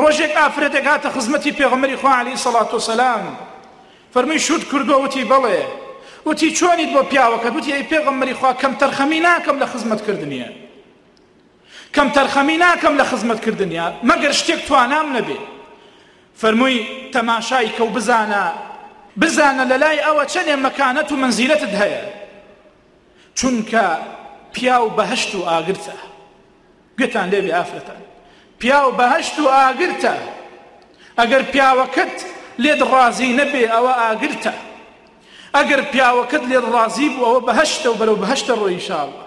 ڕۆژێک ئافرەتێک هاتە خزمەتی پێغەمبەری خوا علیە سەڵات و سەلام فەرمووی شوت کردووە وتی بەڵێ وتی چۆنیت بۆ پیاوەکەت وتی ئەی پێغەمبەری خوا کەم تەرخەمی ناکەم لە خزمەت کردنیە کەم تەرخەمی ناکەم لە خزمەت کردنیە مەگەر شتێک توانام نەبێ فەرمووی تەماشای کە و بزانە بزانە لە لای ئەوە چەندێ مەکانەت و منزیلەتت هەیە چونکە پیاو بەهشت و ئاگرتە گوێتان لێبێ ئافرەتان پیاو بەهەشت و ئاگرتە ئەگەر پیاوەکەت لێت ڕازی نەبێ ئەوە ئاگرتە ئەگەر پیاوەکەت لێت ڕازی بوو ئەوە بەهەشتە و بەرەو بەهەشتە ڕۆی ئینشاءاللە